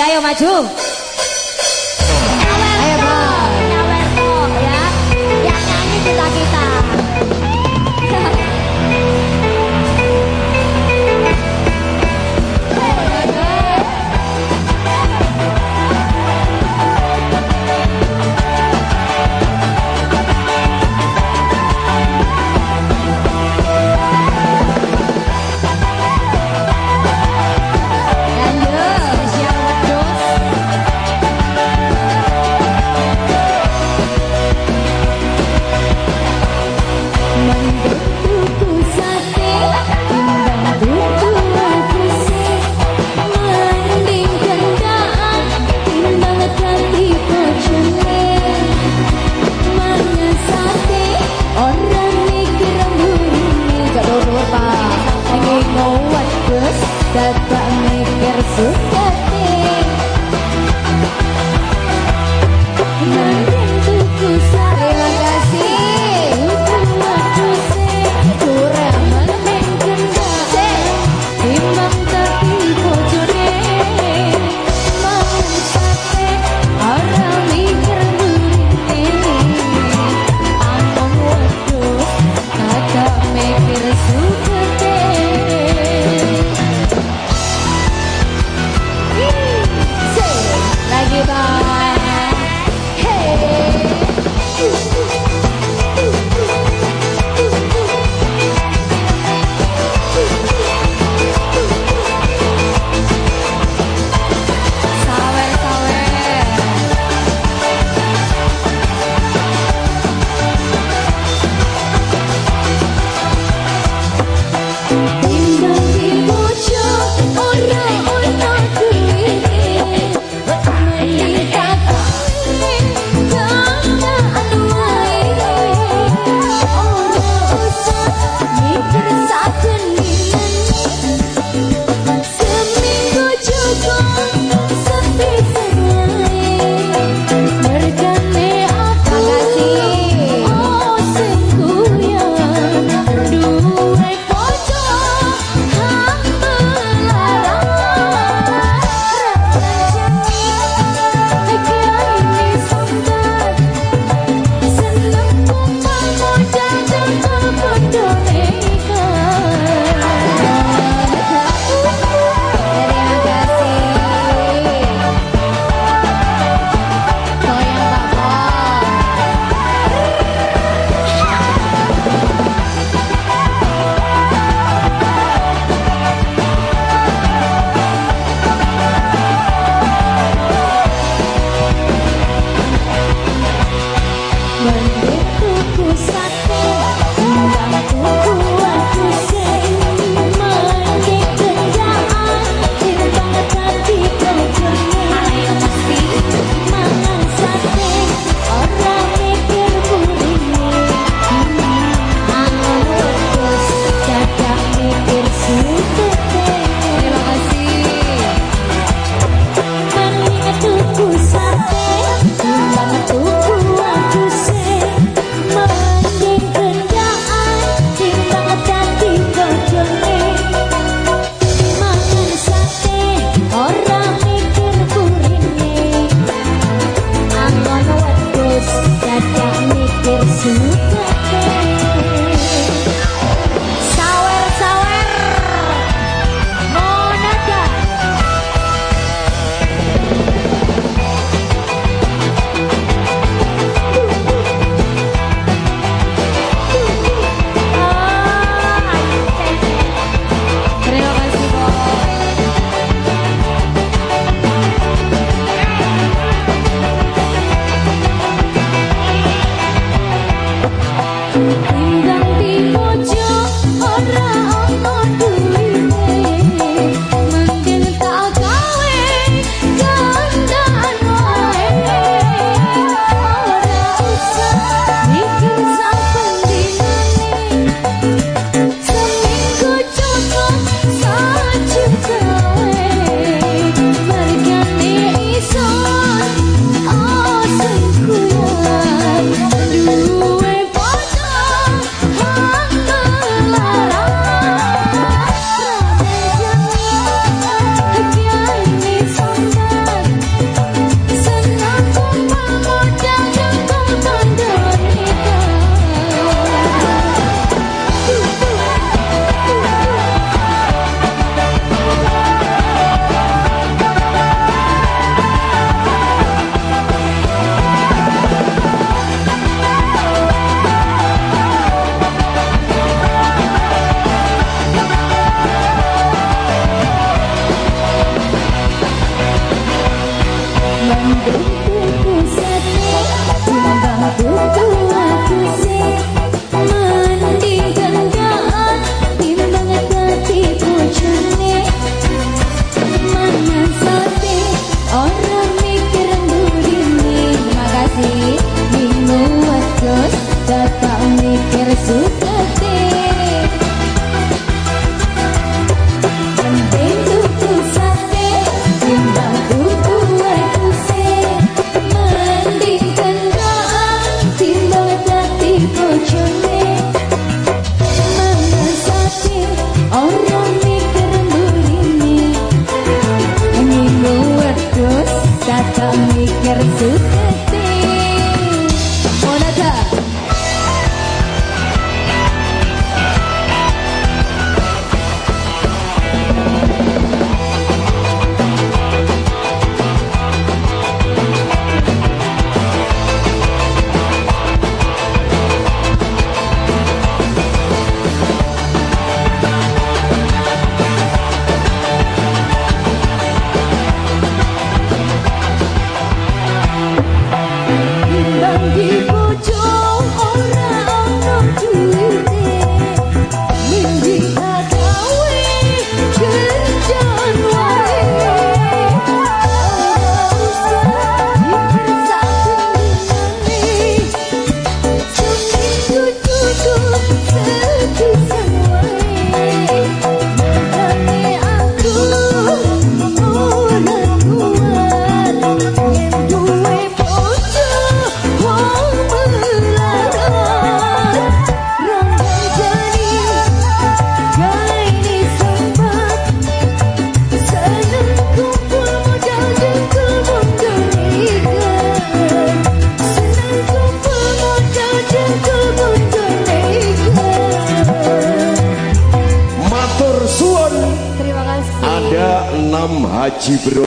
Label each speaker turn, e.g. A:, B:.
A: ayo maju.
B: mikir
C: suka Please Днепр.